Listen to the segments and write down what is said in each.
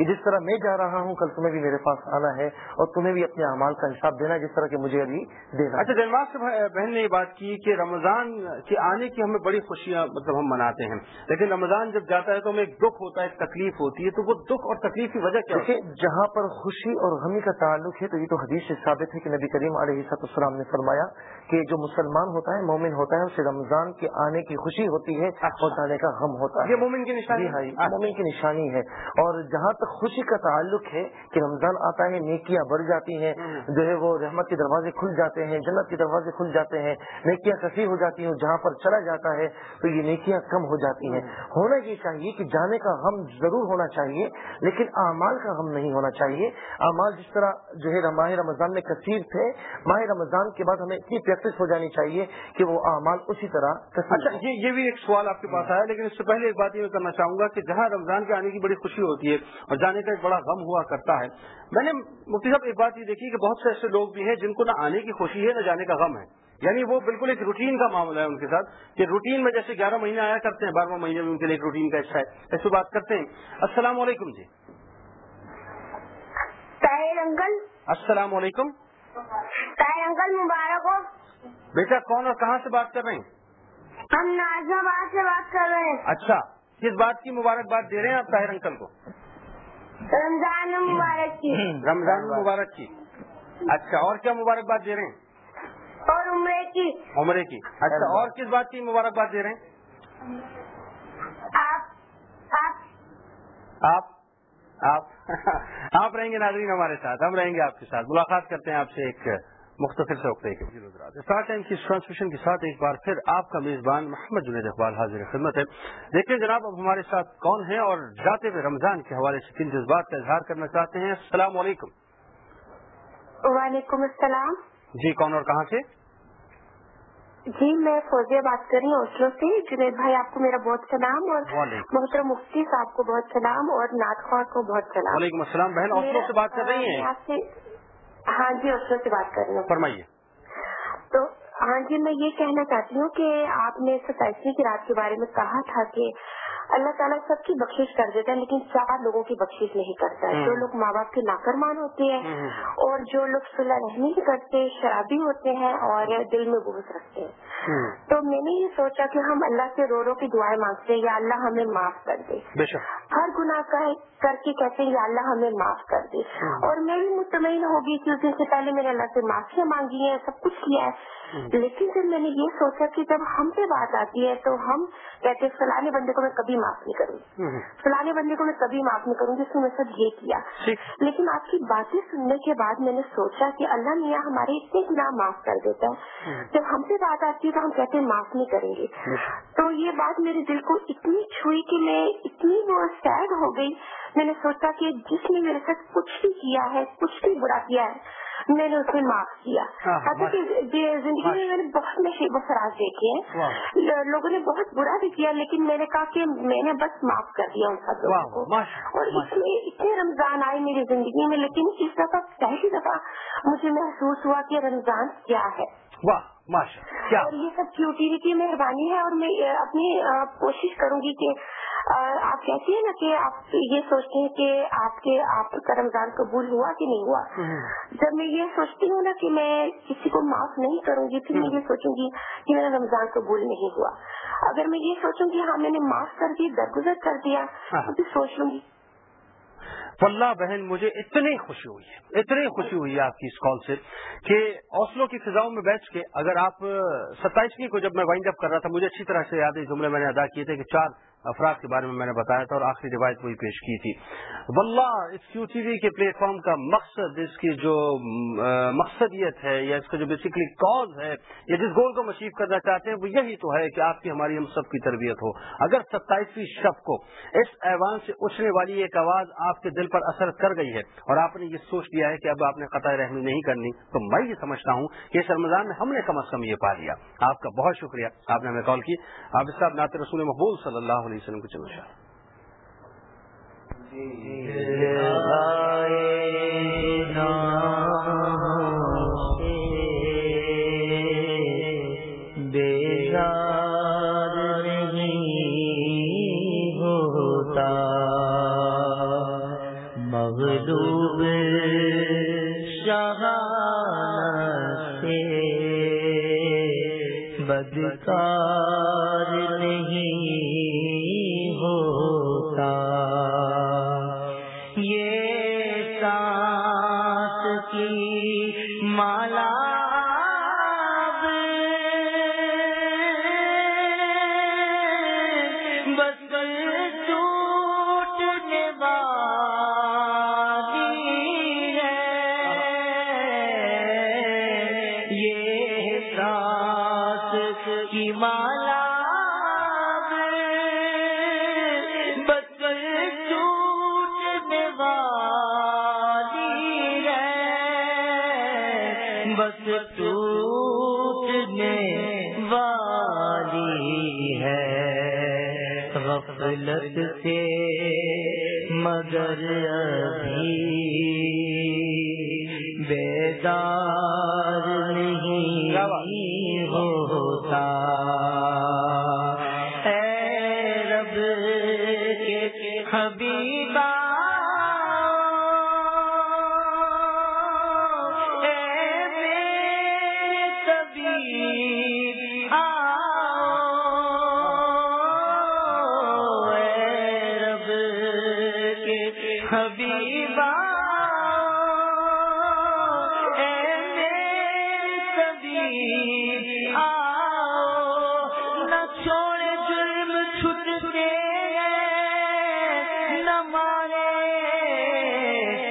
کہ جس طرح میں جا رہا ہوں کل تمہیں بھی میرے پاس آنا ہے اور تمہیں بھی اپنے اعمال کا حساب دینا ہے جس طرح کہ مجھے ابھی دینا اچھا دلواز سے بہن نے یہ بات کی کہ رمضان کے آنے کی ہمیں بڑی خوشیاں مطلب ہم مناتے ہیں۔ لیکن رمضان جب جاتا ہے تو ہمیں ایک دکھ ہوتا ہے ایک تکلیف ہوتی ہے۔ تو وہ دکھ اور تکلیف کی وجہ کیا ہے؟ جہاں پر خوشی اور غمی کا تعلق ہے تو یہ تو حدیث سے ثابت ہے کہ نبی کریم علیہ السلام نے فرمایا کہ جو مسلمان ہوتا ہے مومن ہوتا ہے اسے رمضان کے آنے کی خوشی ہوتی ہے اچھا۔ اور جانے کا غم ہوتا ہے۔ یہ مومن کی نشانی جی ہاں مومن کی نشانی ہے۔ اور جہاں تک خوشی کا تعلق ہے کہ رمضان آتا ہے نیکیاں بڑھ جاتی ہیں جو ہے وہ رحمت کے دروازے کھل جاتے ہیں جنت کے دروازے کھل جاتے ہیں نیکیاں کثیر ہو جاتی ہیں جہاں پر چلا جاتا ہے تو یہ نیکیاں کم ہو جاتی ہیں۔ ہونا یہ چاہیے کہ جانے کا غم ضرور ہونا چاہیے لیکن اعمال کا غم نہیں ہونا چاہیے۔ اعمال جس طرح جو ہے ماہ رمضان میں کثیر تھے ماہ رمضان کے بعد ہمیں اتنی پریکٹس ہو جانی چاہیے کہ وہ اعمال اسی طرح اچھا یہ یہ بھی ایک سوال آپ کے پاس آیا لیکن اس سے پہلے ایک بات یہ کرنا چاہوں گا کہ جہاں رمضان کے آنے کی بڑی خوشی ہوتی ہے اور جانے کا ایک بڑا غم ہوا کرتا ہے۔ میں نے مفتی صاحب ایک بات یہ دیکھی کہ بہت سے ایسے لوگ بھی ہیں جن کو نہ آنے کی خوشی ہے نہ جانے کا غم ہے۔ یعنی وہ بالکل ایک روٹین کا معاملہ ہے ان کے ساتھ کہ روٹین میں جیسے گیارہ مہینے آیا کرتے ہیں بارہواں مہینے میں ان کے لیے ایک روٹین کا حصہ ہے۔ ایسے بات کرتے ہیں۔ السلام علیکم جی۔ السلام علیکم۔ انکل مبارک ہو۔ بیٹا کون اور کہاں سے بات کر رہے ہیں؟ ہم نازم آباد سے بات کر رہے ہیں۔ اچھا کس بات کی مبارکباد دے رہے ہیں آپ طاہر انکل کو؟ رمضان مبارک کی۔ رمضان مبارک کی۔ اچھا اور کیا مبارکباد دے رہے ہیں؟ اور عمرے کی۔ عمرے کی۔ اچھا اور کس بات کی مبارکباد دے رہے ہیں؟ آپ۔ آپ آپ۔ آپ رہیں گے ناظرین ہمارے ساتھ ہم رہیں گے آپ کے ساتھ۔ ملاقات کرتے ہیں آپ سے ایک مختصر سے وقت اسٹار ٹائم کی ٹرانسمیشن کے ساتھ ایک بار پھر آپ کا میزبان محمد جنید اقبال حاضر خدمت ہے۔ دیکھیں جناب اب ہمارے ساتھ کون ہیں اور جاتے ہوئے رمضان کے حوالے سے کن جذبات کا اظہار کرنا چاہتے ہیں؟ السلام علیکم۔ وعلیکم السلام۔ جی کون اور کہاں سے؟ جی میں فوجیہ بات کر رہی ہوں اسلو سے۔ جنید بھائی آپ کو میرا بہت سلام اور محترم مفتی صاحب کو بہت سلام اور ناد خواہ کو بہت سلام۔ وعلیکم السلام بہن اسلو سے بات کر رہی ہیں؟ آپ سے ہاں جی اسلو سے بات کر رہی ہوں۔ فرمائیے۔ تو ہاں جی میں یہ کہنا چاہتی ہوں کہ آپ نے ستائیسویں کی رات کے بارے میں کہا تھا کہ اللہ تعالیٰ سب کی بخشش کر دیتا ہے لیکن چار لوگوں کی بخشش نہیں کرتا ہے۔ جو لوگ ماں باپ کے نافرمان ہوتے ہیں اور جو لوگ صلاح رحمی کرتے شرابی ہوتے ہیں اور دل میں بوجھ رکھتے ہیں۔ تو میں نے یہ سوچا کہ ہم اللہ سے رو رو کی دعائیں مانگتے ہیں یا اللہ ہمیں معاف کر دے۔ ہر گناہ کر کے کہتے ہیں یا اللہ ہمیں معاف کر دے۔ اور میں بھی مطمئن ہوگی کہ اس دن سے پہلے میں نے اللہ سے معافیاں مانگی ہیں سب کچھ کیا ہے۔ لیکن جب میں نے یہ سوچا کہ جب ہم سے بات آتی ہے تو ہم کہتے فلانے بندے کو میں کبھی معاف نہیں کروں۔ گی فلانے بندے کو میں کبھی معاف نہیں کروں گی اس نے سب یہ کیا۔ لیکن آپ کی باتیں سننے کے بعد میں نے سوچا کہ اللہ میاں ہمارے اتنے گناہ معاف کر دیتا ہے۔ جب ہم سے بات آتی ہے تو ہم کہتے ہیں معاف نہیں کریں گے۔ تو یہ بات میرے دل کو اتنی چھوئی کہ میں اتنی وہ سیڈ ہو گئی۔ میں نے سوچا کہ جس نے میرے ساتھ کچھ بھی کیا ہے کچھ بھی برا کیا ہے میں نے اسے معاف کیا ہاں، زندگی میں میں نے بہت نشیب و فراز دیکھے ہیں۔ لوگوں نے بہت برا بھی کیا لیکن میں نے کہا کہ میں نے بس معاف کر دیا ان سب لوگوں کو۔ اور اس میں اتنے رمضان آئے میری زندگی میں لیکن اس دفعہ پہلی دفعہ مجھے محسوس ہوا کہ رمضان کیا ہے۔ اور یہ سب کیوٹی کی مہربانی ہے اور میں اپنی کوشش کروں گی کہ آپ کہتی ہیں نا کہ آپ یہ سوچتے ہیں کہ آپ کے آپ کا رمضان قبول ہوا کہ نہیں ہوا؟ جب میں یہ سوچتی ہوں نا کہ میں کسی کو معاف نہیں کروں گی پھر میں یہ سوچوں گی کہ میرا رمضان قبول نہیں ہوا۔ اگر میں یہ سوچوں گی ہاں میں نے معاف کر دی درگزر کر دیا ہاں۔ تو پھر سوچ لوں گی واللہ بہن، مجھے اتنی خوشی ہوئی ہے، اتنی خوشی ہوئی ہے آپ کی اس کال سے کہ حوصلوں کی فضاؤں میں بیٹھ کے اگر آپ، ستائیسویں کو جب میں وائنڈ اپ کر رہا تھا، مجھے اچھی طرح سے یاد ہے جملے میں نے ادا کیے تھے کہ چار افراد کے بارے میں میں نے بتایا تھا اور آخری روایت وہی پیش کی تھی۔ واللہ، اس کیو ٹی وی کے پلیٹ فارم کا مقصد، اس کی جو مقصدیت ہے یا اس کا جو بیسکلی کاز ہے، یا جس گول کو مشیف کرنا چاہتے ہیں، وہ یہی تو ہے کہ آپ کی، ہماری، ہم سب کی تربیت ہو۔ اگر ستائیسویں شب کو اس ایوان سے اچھنے والی ایک آواز آپ کے دل پر اثر کر گئی ہے اور آپ نے یہ سوچ لیا ہے کہ اب آپ نے قطع رحمی نہیں کرنی، تو میں یہ سمجھتا ہوں کہ اس رمضان میں ہم نے کم از کم یہ پا لیا۔ آپ کا بہت شکریہ، آپ نے ہمیں کال کی۔ آپ صاحب نات رسول مقبول صلی اللہ علیہ وسلم کو چلو شاہ مغلوب بس ٹوٹنے والی ہے۔ غفلت سے مگر ابھی بیدار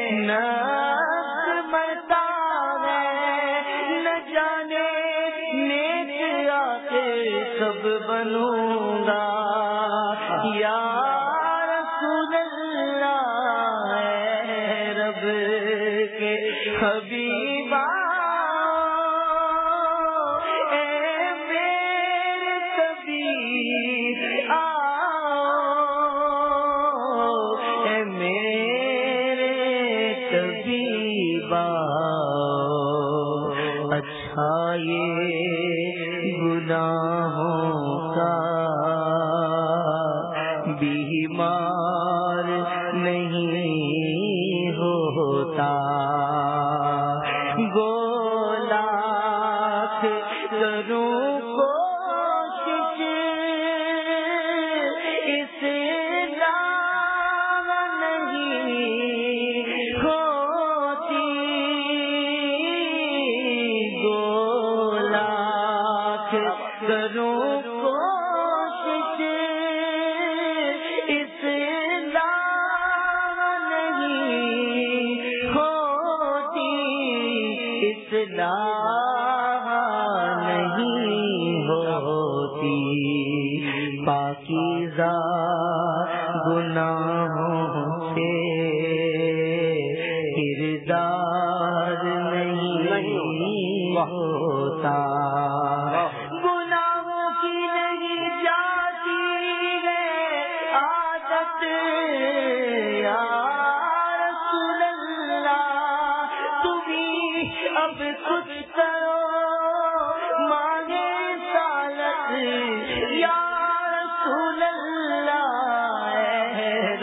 نہ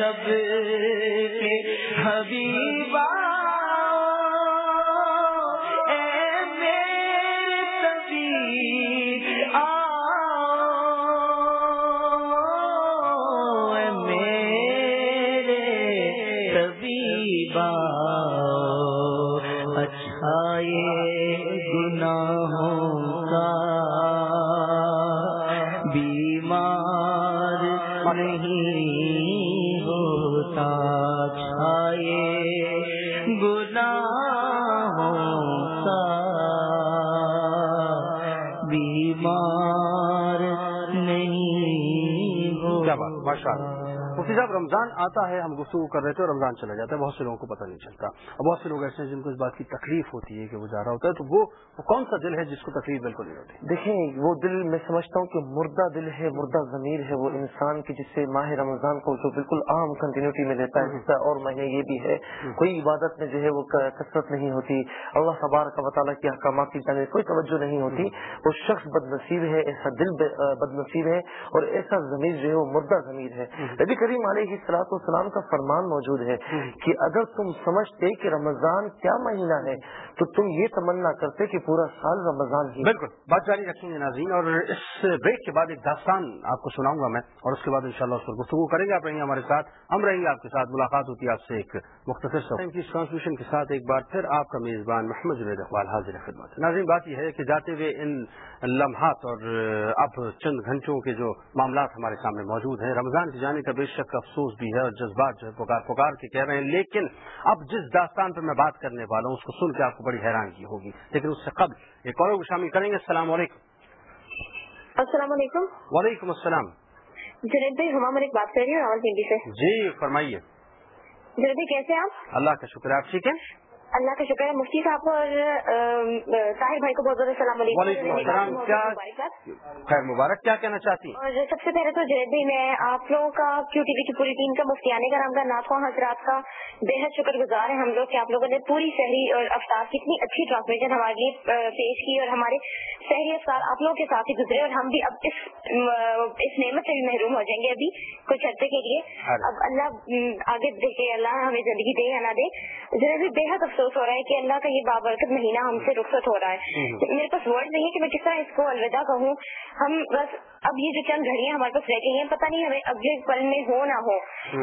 رب کے حبیبا اے میرے طبیب مفتی صاحب رمضان آتا ہے ہم گفتگو کر رہے تھے اور رمضان چلا جاتا ہے بہت سے لوگوں کو پتہ نہیں چلتا۔ اور بہت سے لوگ ایسے ہیں جن کو اس بات کی تکلیف ہوتی ہے کہ وہ جا رہا ہوتا ہے تو وہ کون سا دل ہے جس کو تکلیف بالکل نہیں ہوتی؟ دیکھیں وہ دل میں سمجھتا ہوں کہ مردہ دل ہے مردہ ضمیر ہے وہ انسان کی جس سے ماہ رمضان کو جو بالکل عام کنٹینیوٹی میں لیتا ہے اور مہینے یہ بھی ہے۔ کوئی عبادت میں جو ہے وہ کثرت نہیں ہوتی۔ اللہ خبار کا وطالعہ کی احکامات کی جانب کوئی توجہ نہیں ہوتی۔ وہ شخص بد نصیب ہے ایسا دل بد نصیب ہے اور ایسا ضمیر جو ہے وہ مردہ ضمیر ہے۔ نبی کریم کریم علیہ السلاط والسلام کا فرمان موجود ہے کہ اگر تم سمجھتے کہ رمضان کیا مہینہ ہے تو تم یہ تمنا کرتے کہ پورا سال رمضان ہی بالکل بات جاری رکھیں گے ناظرین اور اس بریک کے بعد ایک داستان آپ کو سناؤں گا میں اور اس کے بعد انشاءاللہ اس پر گفتگو کریں گے۔ آپ رہیں گے ہمارے ساتھ ہم رہیں گے آپ کے ساتھ ملاقات ہوتی ہے آپ سے ایک مختصر ٹرانسمیشن کے ساتھ ایک بار پھر آپ کا میزبان محمد جنید اقبال حاضر خدمت۔ ناظرین بات یہ ہے کہ جاتے ہوئے ان لمحات اور اب چند گھنٹوں کے جو معاملات ہمارے سامنے موجود ہیں رمضان کے جانے کا بے شک افسوس بھی ہے اور جذبات جو ہے پکار پکار کے کہہ رہے ہیں۔ لیکن اب جس داستان پر میں بات کرنے والا ہوں اس کو سن کے آپ کو بڑی حیرانگی ہوگی۔ لیکن اس سے قبل ایک اور شامل کریں گے۔ السلام علیکم۔ السلام علیکم۔ وعلیکم السلام۔ جنید بھائی ہما ملک بات کر رہی ہوں راول پنڈی سے۔ جی فرمائیے۔ جنید بھائی کیسے آپ؟ اللہ کا شکر آپ ٹھیک ہے اللہ کا شکر ہے مفتی صاحب اور طاہر بھائی کو بہت بہت السلام علیکم۔ خیر مبارک کیا کہنا چاہتی ہیں؟ اور سب سے پہلے تو جنید بھائی میں آپ لوگوں کا کیو ٹی وی کی پوری ٹیم کا مفتیانے کا نام کا ناخواں حضرات کا بے حد شکر گزار ہے ہم لوگ کہ آپ لوگوں نے پوری شہری اور افطار کی اتنی اچھی ٹرانسمیشن ہمارے لیے پیش کی اور ہمارے شہری افطار آپ لوگوں کے ساتھ ہی گزرے اور ہم بھی اب اس اس نعمت سے بھی محروم ہو جائیں گے ابھی کچھ عرصے کے لیے۔ اب اللہ آگے دیکھے اللہ ہمیں زندگی دے یا نہ دے۔ جنہیں بھی بے حد افسوس ہو رہا ہے کہ اللہ کا یہ بابرکت مہینہ ہم سے رخصت ہو رہا ہے۔ میرے پاس ورڈ نہیں ہے کہ میں کس طرح اس کو الوداع کہوں۔ ہم بس اب یہ جو چند گھڑیاں ہمارے پاس رہ گئی ہیں پتہ نہیں ہمیں اگلے پل میں ہو نہ ہو۔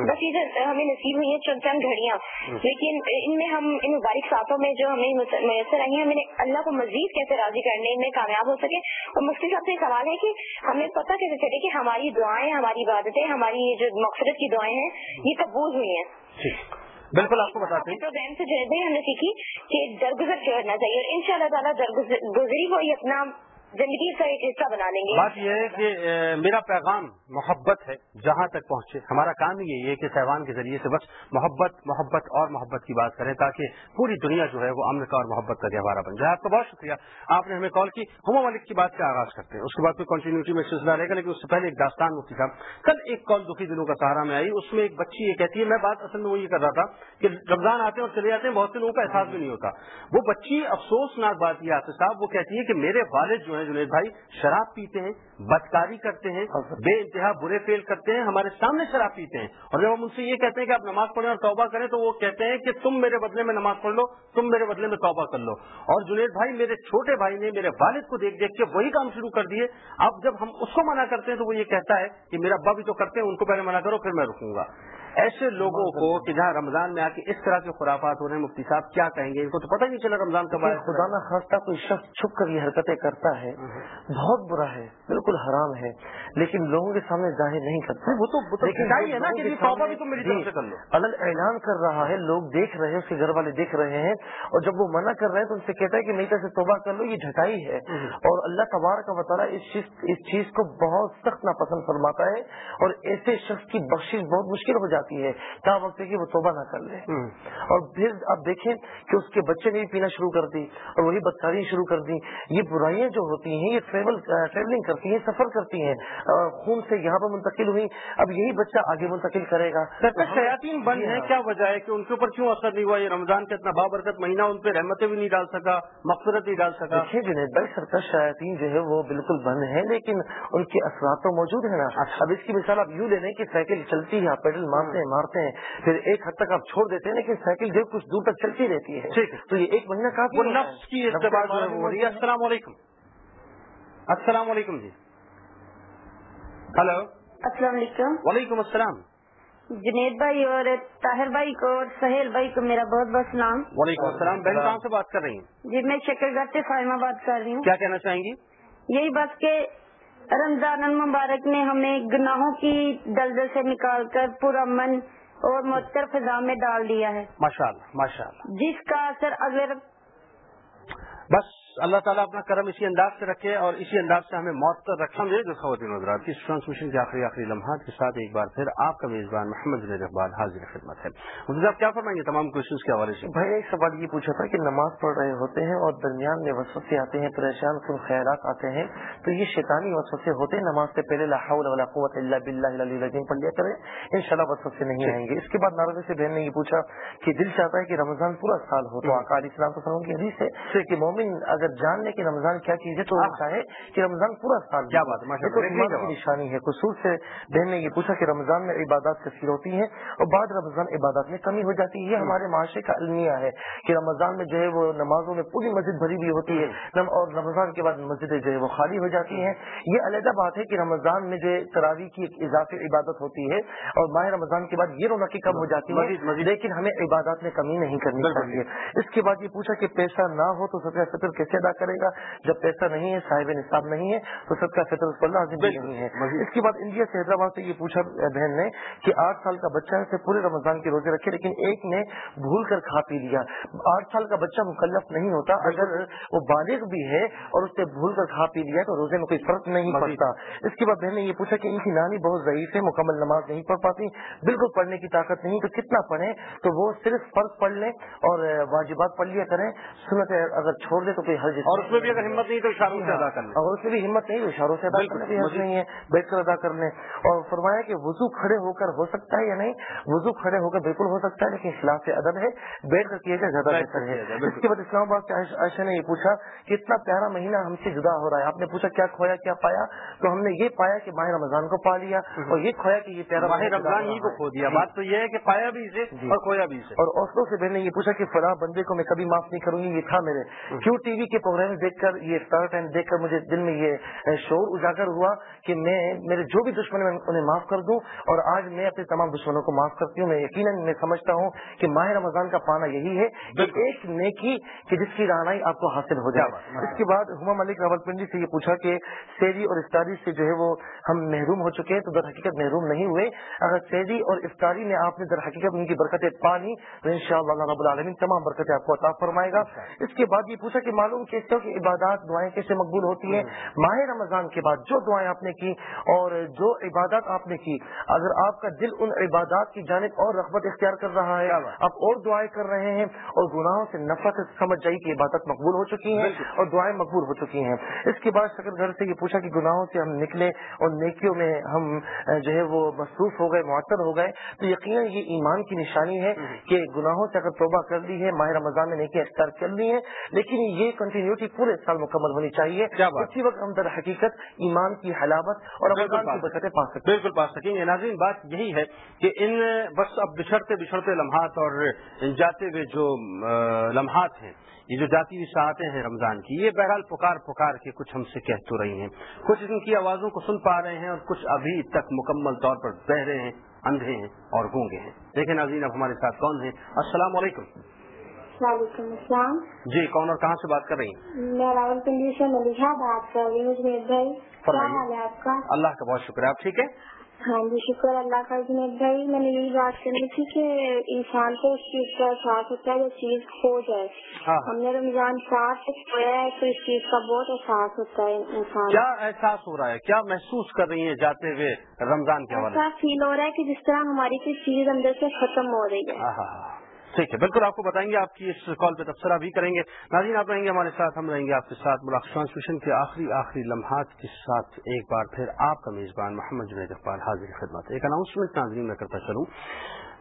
بس یہ ہمیں نصیب ہوئی ہیں چند چند گھڑیاں۔ لیکن ان میں ہم ان مبارک ساتھوں میں جو ہمیں میسر آئی ہیں ہمیں اللہ کو مزید کیسے راضی کرنے میں کامیاب ہو سکے اور مفتی صاحب سے سوال ہے کہ ہمیں پتہ کیسے چلے کہ ہماری دعائیں ہماری عبادتیں ہماری جو مقصد کی دعائیں ہیں یہ قبول ہوئی ہیں۔ بالکل آپ کو بتاتے ہیں۔ تو بہن سے جو ہے ہم نے سیکھی کہ درگزر کرنا چاہیے اور ان شاء اللہ تعالیٰ درگزری کو اپنا زندگی کا ایک حصہ بنا لیں گے۔ بات یہ ہے کہ میرا پیغام محبت ہے، جہاں تک پہنچے۔ ہمارا کام ہی یہی ہے کہ سہوان کے ذریعے سے بس محبت محبت اور محبت کی بات کریں، تاکہ پوری دنیا جو ہے وہ امن کا اور محبت کا گہوارہ بن جائے۔ آپ کا بہت شکریہ۔ آپ نے ہمیں کال کی۔ ہما ملک کی بات کا آغاز کرتے ہیں۔ اس کے بعد کوئی کنٹینیوٹی میں سلسلہ رہے گا، لیکن اس سے پہلے ایک داستان مفتی صاحب۔ کل ایک کال دکھی دنوں کا سہارا میں آئی۔ اس میں ایک بچی یہ کہتی ہے، میں بات اصل میں وہ یہ کر رہا تھا کہ رمضان آتے ہیں اور چلے جاتے ہیں، بہت سے لوگوں کا احساس بھی نہیں ہوتا۔ وہ بچی افسوسناک بات یہ آتے صاحب، وہ کہتی ہے کہ میرے والد جو ہیں جنید بھائی شراب پیتے ہیں، بدکاری کرتے ہیں، بے انتہا برے فیل کرتے ہیں، ہمارے سامنے شراب پیتے ہیں۔ اور جب ہم ان سے یہ کہتے ہیں کہ آپ نماز پڑھیں اور توبہ کریں، تو وہ کہتے ہیں کہ تم میرے بدلے میں نماز پڑھ لو، تم میرے بدلے میں توبہ کر لو۔ اور جنید بھائی، میرے چھوٹے بھائی نے میرے والد کو دیکھ دیکھ کے وہی کام شروع کر دیے۔ اب جب ہم اس کو منع کرتے ہیں، تو وہ یہ کہتا ہے کہ میرا ابا بھی تو کرتے ہیں، ان کو پہلے منع کرو، پھر میں رکوں گا۔ ایسے لوگوں کو کہ جہاں رمضان میں آ کے اس طرح کے خرافات ہو رہے ہیں مفتی صاحب کیا کہیں گے؟ ان کو تو پتہ ہی نہیں چلا رمضان کا بعد خدا نہ خاصہ کوئی شخص چھپ کر یہ حرکتیں کرتا ہے بہت برا ہے بالکل حرام ہے لیکن لوگوں کے سامنے ظاہر نہیں کرتا۔ وہ تو الگ اعلان کر رہا ہے لوگ دیکھ رہے ہیں اس کے گھر والے دیکھ رہے ہیں اور جب وہ منع کر رہے ہیں تو ان سے کہتا ہے کہ میری طرف سے توبہ کر لو یہ جھٹائی ہے۔ اور اللہ تبار کا رہا اس اس چیز کو بہت سخت ناپسند فرماتا ہے اور ایسے شخص کی بخش بہت مشکل ہو جاتی ہے۔ وقت ہے۔ کہ وہ توبہ نہ کر لے۔ اور پھر آپ دیکھیں کہ اس کے بچے نے بھی پینا شروع کر دی اور وہی بدکاری شروع کر دی۔ یہ برائیاں جو ہوتی ہیں یہ ٹریول ٹریولنگ کرتی ہیں سفر کرتی ہیں۔ خون سے یہاں پر منتقل ہوئی اب یہی بچہ آگے منتقل کرے گا۔ شیاطین بند ہے۔ کیا وجہ ہے کہ ان کے اوپر کیوں اثر نہیں ہوا؟ یہ رمضان کا اتنا بابرکت مہینہ ان پہ رحمتیں بھی نہیں ڈال سکا مقصرت نہیں ڈال سکا۔ دیکھیے جنید بھائی سرکار شیاطین جو ہے وہ بالکل بند ہے لیکن ان کے اثرات تو موجود ہیں نا۔ اب اس کی مثال آپ یوں لے لیں کہ سائیکل چلتی ہے پیڈل مارتے ہیں مارتے ہیں۔ پھر ایک حد تک آپ چھوڑ دیتے ہیں لیکن سائیکل جو کچھ دور تک چلتی رہتی ہے۔ تو یہ ایک مہینہ کافی نفس کی ہو رہی ہے۔ السلام علیکم۔ السلام علیکم جی۔ ہلو۔ السلام علیکم۔ وعلیکم السلام۔ جنید بھائی اور طاہر بھائی کو اور سہیل بھائی کو میرا بہت بہت سلام۔ وعلیکم السلام۔ بہن کہاں سے بات کر رہی ہیں؟ جی میں شکر گھر سے فائمہ بات کر رہی ہوں۔ کیا کہنا چاہیں گی؟ یہی بات کہ رمضان المبارک نے ہمیں گناہوں کی دلدل سے نکال کر پورا من اور معطر فضا میں ڈال دیا ہے۔ ماشاء اللہ ماشاء اللہ جس کا اثر اگر بس۔ اللہ تعالیٰ اپنا کرم اسی انداز سے رکھے اور اسی انداز سے ہمیں معطر رکھا مجھے جو خواتین حضرات کی ٹرانسمیشن کے آخری آخری لمحات کے ساتھ ایک بار پھر آپ کا میزبان محمد جنید اقبال حاضر خدمت ہے۔ مجھے آپ کیا فرمائیں گے تمام کوششوں کے حوالے سے؟ بھائی ایک سوال یہ پوچھا تھا کہ نماز پڑھ رہے ہوتے ہیں اور درمیان میں وسوسے آتے ہیں پریشان کن خیالات آتے ہیں تو یہ شیطانی وسوسے ہوتے ہیں نماز سے پہلے لاہور ولا قوت اللہ بلّہ العظیم پڑھ لیا کریں ان شاء اللہ وسوسے نہیں آئیں گے۔ اس کے بعد ناراضی سے بہن نے یہ پوچھا کہ دل چاہتا ہے کہ رمضان پورا سال ہو تو آکال اسلام کو سمجھ کی حدیث ہے کہ مومن اگر جان لے کہ رمضان کیا چیز ہے تو ہے کہ رمضان پورا سال کیا بات ہے نشانی ہے خصوص سے بہن نے یہ پوچھا کہ رمضان میں عبادات کثیر ہوتی ہیں اور بعد رمضان عبادات میں کمی ہو جاتی ہے۔ یہ ہمارے معاشرے کا المیہ ہے کہ رمضان میں جو ہے وہ نمازوں میں پوری مسجد بھری ہوئی ہوتی ہے۔ اور رمضان کے بعد مسجدیں جو ہے وہ خالی ہو جاتی ہیں۔ یہ علیحدہ بات ہے کہ رمضان میں جو تراوی کی ایک اضافی عبادت ہوتی ہے اور ماہ رمضان کے بعد یہ رونقی کم ہو جاتی ہے لیکن ہمیں عبادات میں کمی نہیں کرنی چاہیے۔ اس کے بعد یہ پوچھا کہ پیسہ نہ ہو تو سب کا فطر کیسے ادا کرے گا۔ جب پیسہ نہیں ہے صاحب نصاب نہیں ہے تو سب کا فطر اس پر لازم نہیں ہے۔ اس کے بعد انڈیا سے حیدرآباد سے یہ پوچھا بہن نے کہ آٹھ سال کا بچہ ہے پورے رمضان کے روزے رکھے لیکن ایک نے بھول کر کھا پی لیا۔ آٹھ سال کا بچہ مکلف نہیں ہوتا اگر وہ بالغ بھی ہے اور اس نے بھول کر کھا پی لیا تو روزے میں کوئی فرق نہیں پڑتا۔ اس کے بعد بہن نے یہ پوچھا کہ ان کی نانی بہت ضعیف ہے مکمل نماز نہیں پڑھ پاتی بالکل پڑھنے کی طاقت نہیں تو کتنا پڑھیں؟ تو وہ صرف فرض پڑھ لیں اور واجبات پڑھ لیا کریں۔ سنت اگر چھوڑ دے تو کوئی اور اس میں بھی اگر ہمت نہیں تو اشاروں سے ادا کر لیں اور اس میں بھی ہمت نہیں تو اشاروں سے ادا نہیں ہے بیٹھ کر ادا کر لیں اور فرمایا کہ وضو کھڑے ہو کر ہو سکتا ہے یا نہیں؟ وضو کھڑے ہو کر بالکل ہو سکتا ہے لیکن خلاف ادب ہے بیٹھ کر کیے گئے زیادہ بہتر ہے. اس کے بعد اسلام آباد سے عائشہ نے یہ پوچھا کہ اتنا پیارا مہینہ ہم سے جدا ہو رہا ہے آپ نے پوچھا کیا کھویا کیا پایا؟ تو ہم نے یہ پایا کہ ماہ رمضان کو پا لیا اور یہ کھویا کہ یہ پیارا ماہ رمضان ہی کو کھو دیا. بات تو یہ ہے کہ پایا بھی اسے جی۔ اور کھویا بھی اسے. اور اوسلو سے میں نے یہ پوچھا کہ فلاں بندے کو میں کبھی معاف نہیں کروں گی یہ تھا میرے. کیوں ٹی وی کے پروگرام دیکھ کر یہ افطار ٹائم دیکھ کر مجھے دل میں یہ شور اجاگر ہوا کہ میں میرے جو بھی دشمن انہیں معاف کر دوں اور آج میں اپنے تمام دشمنوں کو معاف کرتی ہوں۔ میں یقیناً میں سمجھتا ہوں کہ ماہ رمضان کا پانا یہی ہے کہ ایک نیکی کہ جس کی رہنائی آپ کو حاصل ہو جائے۔ اس کے بعد ہما ملک راول پنڈی سے یہ پوچھا کہ سیری اور افطاری سے جو ہے وہ ہم محروم ہو چکے ہیں تو در حقیقت محروم نہیں ہوئے۔ اگر سیری اور افطاری میں آپ نے در حقیقت ان کی برکتیں پانی تو ان شاء اللہ رب العالمین تمام برکتیں آپ کو عطا فرمائے گا۔ اس کے بعد یہ پوچھا کہ معلوم ہو کہ عبادات دعائیں کیسے مقبول ہوتی ہیں؟ ماہ رمضان کے بعد جو دعائیں آپ نے کی اور جو عبادات آپ نے کی اگر آپ کا دل ان عبادات کی جانب اور رغبت اختیار کر رہا ہے آپ اور دعائیں کر رہے ہیں اور گناہوں سے نفرت سمجھ جائی کہ عبادت مقبول ہو چکی ہیں اور دعائیں مقبول ہو چکی ہیں۔ اس کے بعد شکر گھر سے یہ پوچھا کہ گناہوں سے ہم نکلے اور نیکیوں میں ہم جو ہے وہ مصروف ہو گئے معطر ہو گئے۔ تو یقیناً یہ ایمان کی نشانی ہے کہ گناہوں سے اگر توبہ کر لی ہے ماہ رمضان میں نیکی اختیار کر لی ہے لیکن یہ کنٹینیوٹی پورے سال مکمل ہونی چاہیے۔ اسی وقت ہم در حقیقت ایمان کی حلاوت اور پا بالکل پا سکیں۔ گے ناظرین بات یہی ہے کہ ان بس اب بچھڑتے بچھڑتے لمحات اور جاتے ہوئے جو لمحات ہیں یہ جو جاتی ہوئی ساعتیں ہیں رمضان کی یہ بہرحال پکار پکار کے کچھ ہم سے کہہ تو رہی ہیں۔ کچھ ان کی آوازوں کو سن پا رہے ہیں اور کچھ ابھی تک مکمل طور پر بہرے ہیں اندھے ہیں اور گونگے ہیں۔ دیکھیں ناظرین اب ہمارے ساتھ کون ہیں؟ السلام علیکم۔ وعلیکم السلام. جی کون اور کہاں سے بات کر رہی ہیں؟ میں راول پنڈی سے ملیحہ بات کر رہی ہوں کیا حال ہے آپ کا؟ اللہ کا بہت شکریہ آپ ٹھیک ہے ہاں جی شکر اللہ کا جنید بھائی. میں نے یہی بات کرنی تھی کہ انسان کو اس چیز کا احساس ہوتا ہے جو چیز کھو جائے. ہاں۔ ہم نے رمضان ساتھ کھویا ہے تو اس چیز کا بہت احساس ہوتا ہے انسان. کیا احساس ہو رہا ہے؟ کیا محسوس کر رہی ہیں جاتے ہوئے رمضان کے ایسا فیل ہو رہا ہے کہ جس طرح ہماری کوئی چیز اندر سے ختم ہو رہی ہے. ٹھیک ہے، بالکل آپ کو بتائیں گے، آپ کی اس کال پہ تبصرہ بھی کریں گے۔ ناظرین، آپ رہیں گے ہمارے ساتھ، ہم رہیں گے آپ کے ساتھ ٹرانسمیشن کے آخری آخری لمحات کے ساتھ ایک بار پھر آپ کا میزبان محمد جنید اقبال حاضر خدمت۔ ایک اناؤنسمنٹ ناظرین میں کرتا چلوں۔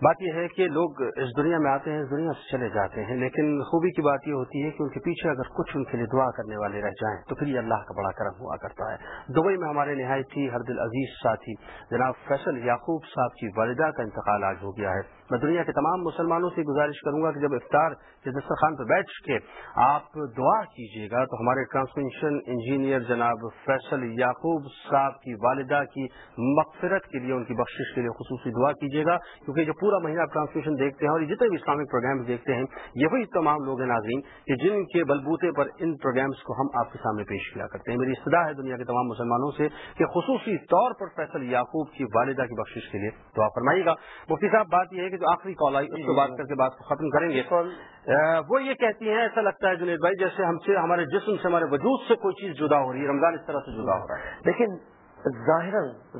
بات یہ ہے کہ لوگ اس دنیا میں آتے ہیں، اس دنیا سے چلے جاتے ہیں، لیکن خوبی کی بات یہ ہوتی ہے کہ ان کے پیچھے اگر کچھ ان کے لیے دعا کرنے والے رہ جائیں، تو پھر یہ اللہ کا بڑا کرم ہوا کرتا ہے۔ دبئی میں ہمارے نہایت ہی ہر دل عزیز ساتھی جناب فیصل یعقوب صاحب کی والدہ کا انتقال آج ہو گیا ہے۔ میں دنیا کے تمام مسلمانوں سے گزارش کروں گا کہ جب افطار کے دسترخوان پہ بیٹھ کے آپ دعا کیجیے گا تو ہمارے ٹرانسمیشن انجینئر جناب فیصل یعقوب صاحب کی والدہ کی مغفرت کے لیے ان کی بخشش کے لیے خصوصی دعا کیجیے گا، کیونکہ جو پورا مہینہ ٹرانسمیشن دیکھتے ہیں اور جتنے بھی اسلامک پروگرامز دیکھتے ہیں، یہی تمام لوگ ہیں ناظرین کہ جن کے بلبوتے پر ان پروگرامز کو ہم آپ کے سامنے پیش کیا کرتے ہیں۔ میری استدا ہے دنیا کے تمام مسلمانوں سے کہ خصوصی طور پر فیصل یعقوب کی والدہ کی بخشش کے لیے دعا فرمائیے گا۔ مفتی صاحب، بات یہ ہے کہ جو آخری کال آئی اس کو بات کر کے بات کو ختم کریں گے۔ وہ یہ کہتی ہیں ایسا لگتا ہے جنید بھائی جیسے ہم سے ہمارے جسم سے ہمارے وجود سے کوئی چیز جدا ہو رہی ہے رمضان اس طرح سے جدا ہو رہا ہے۔ لیکن ظاہر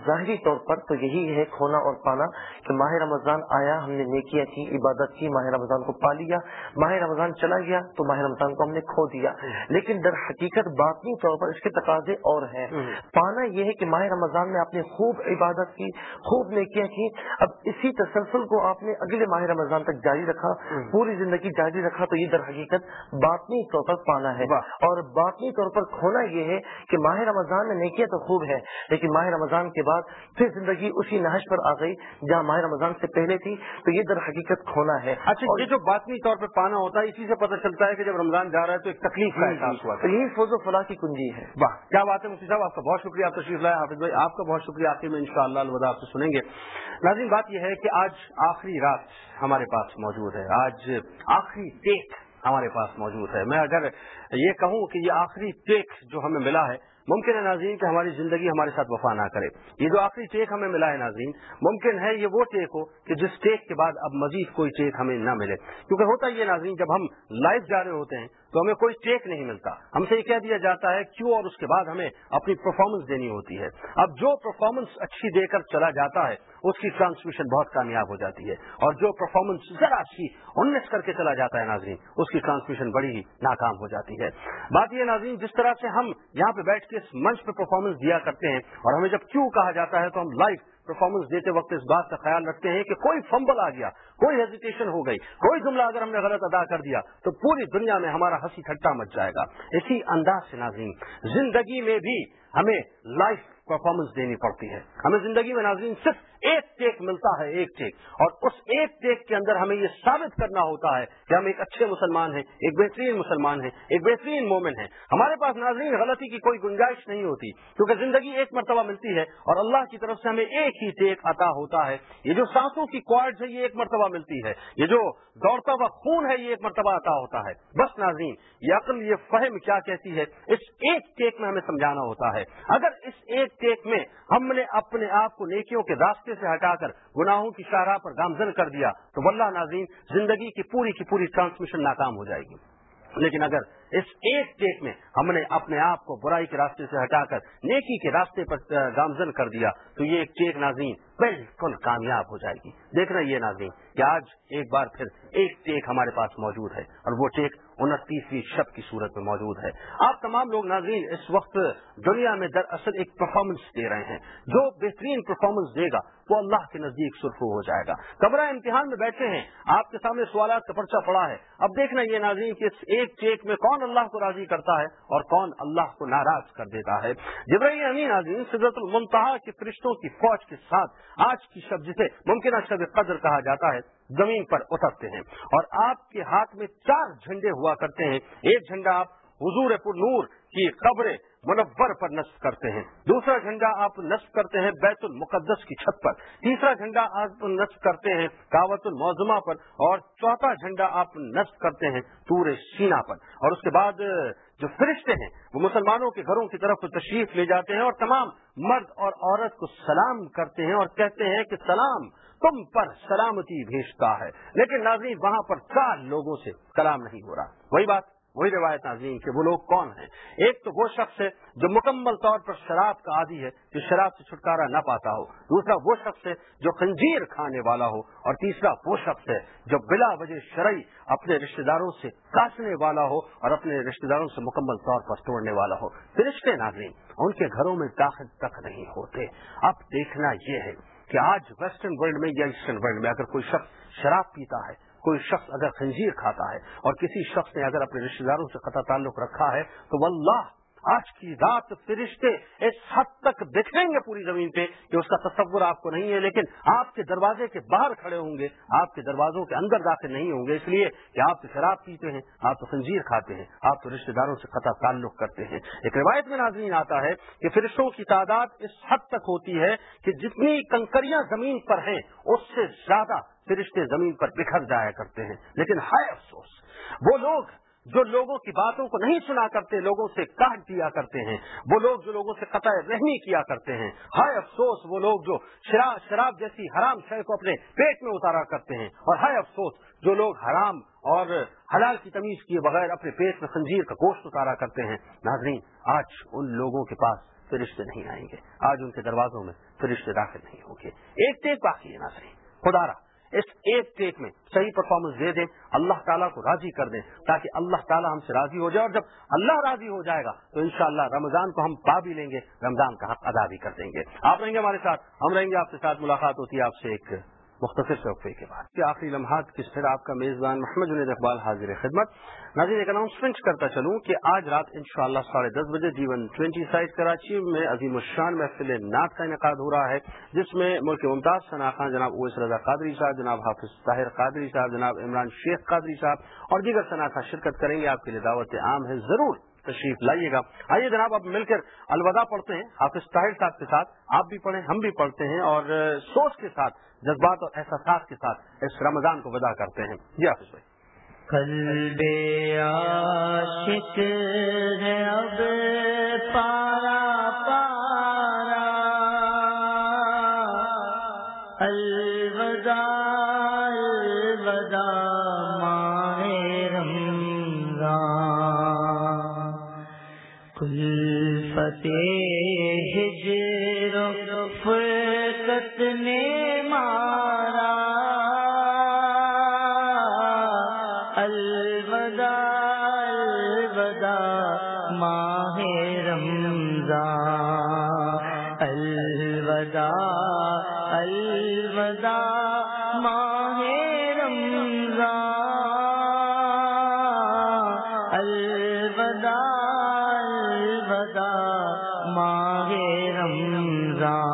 ظاہری طور پر تو یہی ہے کھونا اور پانا کہ ماہ رمضان آیا ہم نے نیکیاں کی عبادت کی ماہ رمضان کو پا لیا۔ ماہ رمضان چلا گیا تو ماہ رمضان کو ہم نے کھو دیا۔ لیکن در حقیقت باطنی طور پر اس کے تقاضے اور ہیں۔ پانا یہ ہے کہ ماہ رمضان میں آپ نے خوب عبادت کی خوب نیکیاں کی۔ اب اسی تسلسل کو آپ نے اگلے ماہ رمضان تک جاری رکھا پوری زندگی جاری رکھا تو یہ در حقیقت باطنی طور پر پانا ہے۔ اور باطنی طور پر کھونا یہ ہے کہ ماہ رمضان میں نیکیاں تو خوب ہے لیکن ماہ رمضان کے بعد پھر زندگی اسی نہج پر آ گئی جہاں ماہ رمضان سے پہلے تھی تو یہ در حقیقت کھونا ہے۔ اچھا یہ جو باطنی طور پر پانا ہوتا ہے اسی سے پتہ چلتا ہے کہ جب رمضان جا رہا ہے تو ایک تکلیف کا احساس ہوا تو یہی فوج و فلاح کی کنجی ہے۔ واہ کیا بات ہے مفتی صاحب آپ کا بہت شکریہ آپ تشریف لائے حافظ بھائی آپ کا بہت شکریہ آخر میں ان شاء اللہ الوداع آپ سے سنیں گے۔ ناظرین بات یہ ہے کہ آج آخری رات ہمارے پاس موجود ہے۔ آج آخری ٹیک ہمارے پاس موجود ہے۔ میں اگر یہ کہوں کہ یہ آخری ٹیک جو ہمیں ملا ہے، ممکن ہے ناظرین کہ ہماری زندگی ہمارے ساتھ وفا نہ کرے۔ یہ جو آخری ٹیک ہمیں ملا ہے ناظرین، ممکن ہے یہ وہ ٹیک ہو کہ جس ٹیک کے بعد اب مزید کوئی ٹیک ہمیں نہ ملے۔ کیونکہ ہوتا یہ ناظرین، جب ہم لائف جا رہے ہوتے ہیں تو ہمیں کوئی ٹیک نہیں ملتا۔ ہم سے یہ کہہ دیا جاتا ہے، کیوں اور اس کے بعد ہمیں اپنی پرفارمنس دینی ہوتی ہے۔ اب جو پرفارمنس اچھی دے کر چلا جاتا ہے اس کی ٹرانسمیشن بہت کامیاب ہو جاتی ہے اور جو پرفارمنس ذرا اچھی انس کر کے چلا جاتا ہے ناظرین، اس کی ٹرانسمیشن بڑی ہی ناکام ہو جاتی ہے۔ بات یہ ناظرین، جس طرح سے ہم یہاں پہ بیٹھ کے اس منچ پہ پرفارمنس دیا کرتے ہیں اور ہمیں جب کیوں کہا جاتا ہے تو ہم لائف پرفارمنس دیتے وقت اس بات کا خیال رکھتے ہیں کہ کوئی فمبل آ گیا، کوئی ہیزیٹیشن ہو گئی، کوئی جملہ اگر ہم نے غلط ادا کر دیا تو پوری دنیا میں ہمارا ہنسی ٹھٹا مچ جائے گا۔ اسی انداز سے ناظرین، زندگی میں بھی ہمیں لائف پرفارمنس دینی پڑتی ہے۔ ہمیں زندگی میں ناظرین صرف ایک ٹیک ملتا ہے، ایک ٹیک۔ اور اس ایک ٹیک کے اندر ہمیں یہ ثابت کرنا ہوتا ہے کہ ہم ایک اچھے مسلمان ہیں، ایک بہترین مسلمان ہیں، ایک بہترین مومن ہیں۔ ہمارے پاس ناظرین غلطی کی کوئی گنجائش نہیں ہوتی، کیونکہ زندگی ایک مرتبہ ملتی ہے اور اللہ کی طرف سے ہمیں ایک ہی ٹیک عطا ہوتا ہے۔ یہ جو سانسوں کی کوارڈ ہے یہ ایک مرتبہ ملتی ہے۔ یہ جو دوڑتا ہوا خون ہے، یہ ایک مرتبہ عطا ہوتا ہے۔ بس ناظرین، یہ عقل، یہ فہم کیا کہتی ہے؟ اس ایک ٹیک میں ہمیں سمجھانا ہوتا ہے۔ اگر اس ایک ٹیک میں ہم نے اپنے آپ کو نیکیوں کے راستے سے ہٹا کر گناہوں کی شاہراہ پر گامزن کر دیا، تو واللہ ناظرین، زندگی کی پوری کی پوری ٹرانسمیشن ناکام ہو جائے گی۔ لیکن اگر اس ایک ٹیک میں ہم نے اپنے آپ کو برائی کے راستے سے ہٹا کر نیکی کے راستے پر گامزن کر دیا، تو یہ ایک ٹیک ناظرین بالکل کامیاب ہو جائے گی۔ دیکھنا یہ ناظرین کہ آج ایک بار پھر ایک ٹیک ہمارے پاس موجود ہے اور وہ ٹیک انتیسویں شب کی صورت میں موجود ہے۔ آپ تمام لوگ ناظرین، اس وقت دنیا میں دراصل ایک پرفارمنس دے رہے ہیں۔ جو بہترین پرفارمنس دے گا، وہ اللہ کے نزدیک سرخو ہو جائے گا۔ قبرہ امتحان میں بیٹھے ہیں۔ آپ کے سامنے سوالات کا پرچہ پڑا ہے۔ اب دیکھنا یہ ناظرین کہ اس ایک چیک میں کون اللہ کو راضی کرتا ہے اور کون اللہ کو ناراض کر دیتا ہے۔ جبرائیل امین ناظرین سدرت المنتہا کے فرشتوں کی فوج کے ساتھ آج کی شب، جسے ممکنہ شب قدر کہا جاتا ہے زمین پر اترتے ہیں اور آپ کے ہاتھ میں چار جھنڈے ہوا کرتے ہیں۔ ایک جھنڈا آپ حضور پر نور کی قبر منور پر نصب کرتے ہیں۔ دوسرا جھنڈا آپ نصب کرتے ہیں بیت المقدس کی چھت پر۔ تیسرا جھنڈا آپ نصب کرتے ہیں کاوت الموزمہ پر۔ اور چوتھا جھنڈا آپ نصب کرتے ہیں تور سینا پر۔ اور اس کے بعد جو فرشتے ہیں، وہ مسلمانوں کے گھروں کی طرف تشریف لے جاتے ہیں اور تمام مرد اور عورت کو سلام کرتے ہیں اور کہتے ہیں کہ سلام تم پر سلامتی بھیجتا ہے۔ لیکن ناظرین، وہاں پر چار لوگوں سے کلام نہیں ہو رہا۔ وہی بات، وہی روایت ناظرین کہ وہ لوگ کون ہیں؟ ایک تو وہ شخص ہے جو مکمل طور پر شراب کا عادی ہے، جو شراب سے چھٹکارا نہ پاتا ہو۔ دوسرا وہ شخص ہے جو خنجیر کھانے والا ہو۔ اور تیسرا وہ شخص ہے جو بلا وجہ شرعی اپنے رشتہ داروں سے کاٹنے والا ہو اور اپنے رشتہ داروں سے مکمل طور پر توڑنے والا ہو۔ فرشتے ناظرین، ان کے گھروں میں داخل تک نہیں ہوتے۔ اب دیکھنا یہ ہے کہ آج ویسٹرن ورلڈ میں یا ایسٹرن ورلڈ میں اگر کوئی شخص شراب پیتا ہے، کوئی شخص اگر خنزیر کھاتا ہے اور کسی شخص نے اگر اپنے رشتے داروں سے قطع تعلق رکھا ہے، تو واللہ آج کی رات فرشتے اس حد تک دکھیں گے پوری زمین پہ کہ اس کا تصور آپ کو نہیں ہے، لیکن آپ کے دروازے کے باہر کھڑے ہوں گے۔ آپ کے دروازوں کے اندر داخل نہیں ہوں گے، اس لیے کہ آپ تو شراب پیتے ہیں، آپ تو خنزیر کھاتے ہیں، آپ تو رشتے داروں سے قطع تعلق کرتے ہیں۔ ایک روایت میں ناظرین آتا ہے کہ فرشتوں کی تعداد اس حد تک ہوتی ہے کہ جتنی کنکریاں زمین پر ہیں، اس سے زیادہ فرشتے زمین پر بکھر جایا کرتے ہیں۔ لیکن ہائے افسوس، وہ لوگ جو لوگوں کی باتوں کو نہیں سنا کرتے، لوگوں سے کاٹ دیا کرتے ہیں۔ وہ لوگ جو لوگوں سے قطع رحمی کیا کرتے ہیں۔ ہائے افسوس، وہ لوگ جو شراب شراب جیسی حرام شے کو اپنے پیٹ میں اتارا کرتے ہیں۔ اور ہائے افسوس، جو لوگ حرام اور حلال کی تمیز کیے بغیر اپنے پیٹ میں خنجیر کا گوشت اتارا کرتے ہیں۔ ناظرین، آج ان لوگوں کے پاس فرشتے نہیں آئیں گے۔ آج ان کے دروازوں میں فرشتے داخل نہیں ہوں گے۔ ایک ٹیک باقی ہے ناظرین، خدا رہا اس ایک ٹیک میں صحیح پرفارمنس دے دیں، اللہ تعالیٰ کو راضی کر دیں، تاکہ اللہ تعالیٰ ہم سے راضی ہو جائے، اور جب اللہ راضی ہو جائے گا، تو انشاءاللہ رمضان کو ہم پا بھی لیں گے، رمضان کا حق ادا بھی کر دیں گے۔ آپ رہیں گے ہمارے ساتھ، ہم رہیں گے آپ کے ساتھ، ملاقات ہوتی ہے آپ سے ایک مختصر سے وقفے کے بعد۔ آخری لمحات کس طرح آپ کا میزبان محمد جنید اقبال حاضر خدمت۔ ناظرین ایک اناؤنسمنٹ کرتا چلوں کہ آج رات ان شاء اللہ ساڑھے دس بجے جیون ٹوینٹی سائٹ کراچی میں عظیم الشان محفل نعت کا انعقاد ہو رہا ہے، جس میں ملک ممتاز خان جناب اویس رضا قادری صاحب، جناب حافظ طاہر قادری صاحب، جناب عمران شیخ قادری صاحب اور دیگر صنعت شرکت کریں گے۔ آپ کے لیے دعوت عام ہے، ضرور تشریف لائیے گا۔ آئیے جناب، اب مل کر الوداع پڑھتے ہیں۔ حافظ طاہر صاحب کے ساتھ آپ بھی پڑھیں، ہم بھی پڑھتے ہیں اور سوچ کے ساتھ جذبات اور احساسات کے ساتھ اس رمضان کو ودا کرتے ہیں۔ جی حافظ بھائی۔ قلب عاشق ہے اب پارا پارا۔ الوداع الوداع ماہ رمضان۔ کل فتح الوداع الوداع ماہ رمضان۔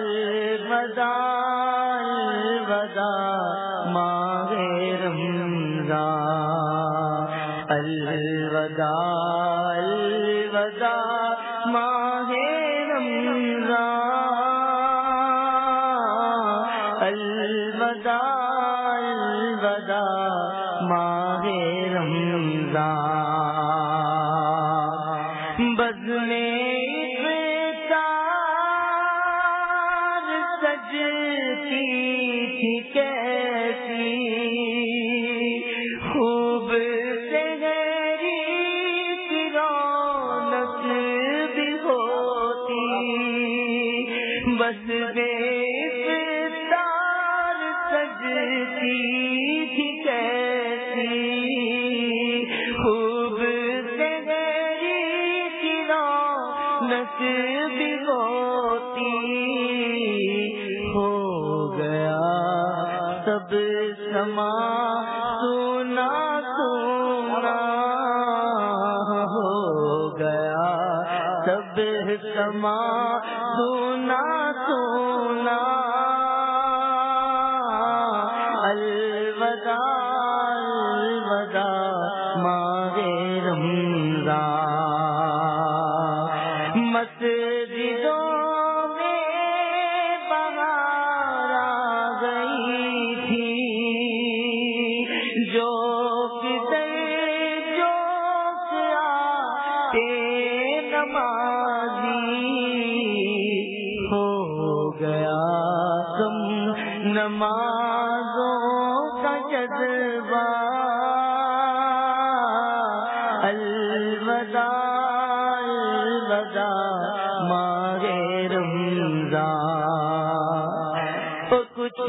الوداع الوداع ماہ رمضان رونق بھی ہوتی ہو گیا سب سما سونا سونا ہو گیا سب سما سونا الوداع ماہ رمضان۔ کچھ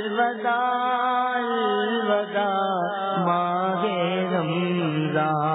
الوداع الوداع ماہ رمضان۔